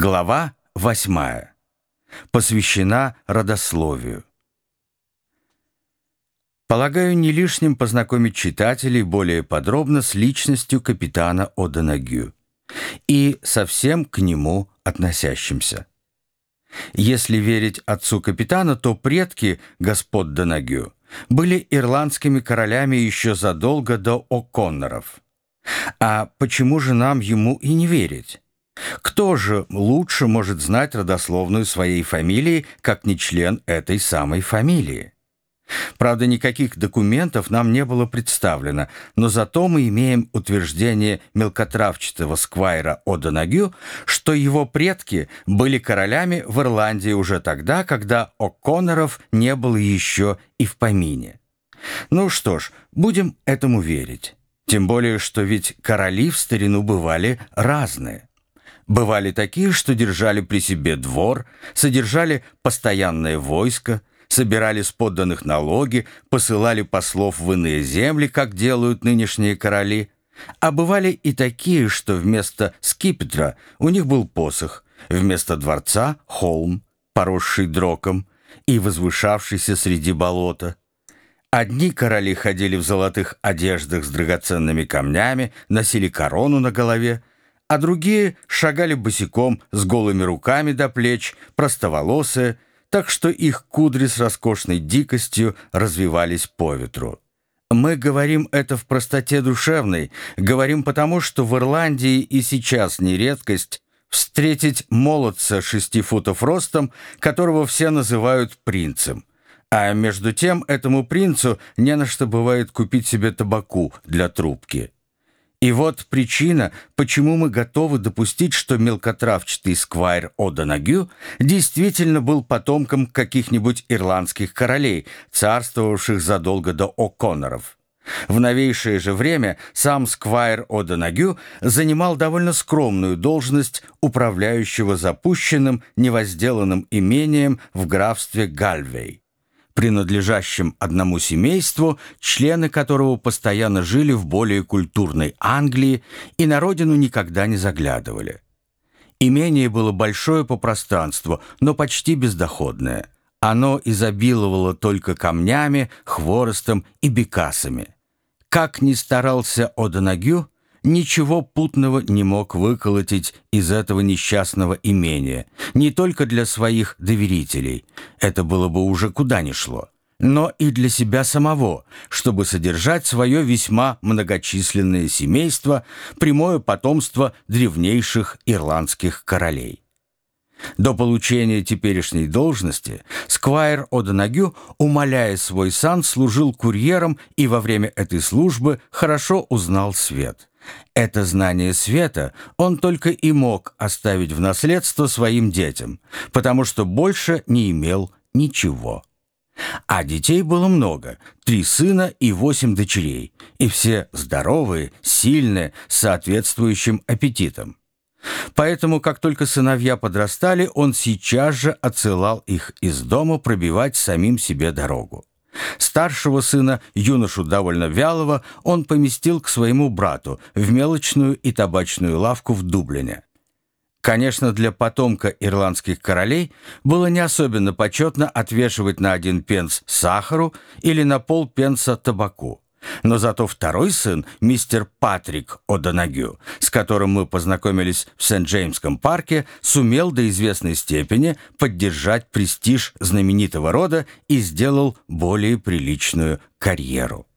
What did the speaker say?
Глава 8. Посвящена родословию. Полагаю, не лишним познакомить читателей более подробно с личностью капитана О'Донагю и совсем к нему относящимся. Если верить отцу капитана, то предки господ Донагю были ирландскими королями еще задолго до О'Конноров. А почему же нам ему и не верить? Кто же лучше может знать родословную своей фамилии, как не член этой самой фамилии? Правда, никаких документов нам не было представлено, но зато мы имеем утверждение мелкотравчатого сквайра О'Донагю, что его предки были королями в Ирландии уже тогда, когда О'Конноров не было еще и в помине. Ну что ж, будем этому верить. Тем более, что ведь короли в старину бывали разные. Бывали такие, что держали при себе двор, содержали постоянное войско, собирали с подданных налоги, посылали послов в иные земли, как делают нынешние короли. А бывали и такие, что вместо скипетра у них был посох, вместо дворца — холм, поросший дроком и возвышавшийся среди болота. Одни короли ходили в золотых одеждах с драгоценными камнями, носили корону на голове, а другие шагали босиком с голыми руками до плеч, простоволосые, так что их кудри с роскошной дикостью развивались по ветру. Мы говорим это в простоте душевной, говорим потому, что в Ирландии и сейчас не редкость встретить молодца шести футов ростом, которого все называют принцем. А между тем этому принцу не на что бывает купить себе табаку для трубки. И вот причина, почему мы готовы допустить, что мелкотравчатый сквайр О'Донагю действительно был потомком каких-нибудь ирландских королей, царствовавших задолго до О'Конноров. В новейшее же время сам сквайр О'Донагю занимал довольно скромную должность управляющего запущенным, невозделанным имением в графстве Гальвей принадлежащим одному семейству, члены которого постоянно жили в более культурной Англии и на родину никогда не заглядывали. Имение было большое по пространству, но почти бездоходное. Оно изобиловало только камнями, хворостом и бекасами. Как ни старался Одонагю, ничего путного не мог выколотить из этого несчастного имения, не только для своих доверителей, это было бы уже куда ни шло, но и для себя самого, чтобы содержать свое весьма многочисленное семейство, прямое потомство древнейших ирландских королей. До получения теперешней должности Сквайр О'Донагю, умоляя свой сан, служил курьером и во время этой службы хорошо узнал свет. Это знание света он только и мог оставить в наследство своим детям, потому что больше не имел ничего. А детей было много, три сына и восемь дочерей, и все здоровые, сильные, с соответствующим аппетитом. Поэтому, как только сыновья подрастали, он сейчас же отсылал их из дома пробивать самим себе дорогу. Старшего сына, юношу довольно вялого, он поместил к своему брату в мелочную и табачную лавку в Дублине. Конечно, для потомка ирландских королей было не особенно почетно отвешивать на один пенс сахару или на пол пенса табаку. Но зато второй сын, мистер Патрик О'Донагю, с которым мы познакомились в Сент-Джеймском парке, сумел до известной степени поддержать престиж знаменитого рода и сделал более приличную карьеру.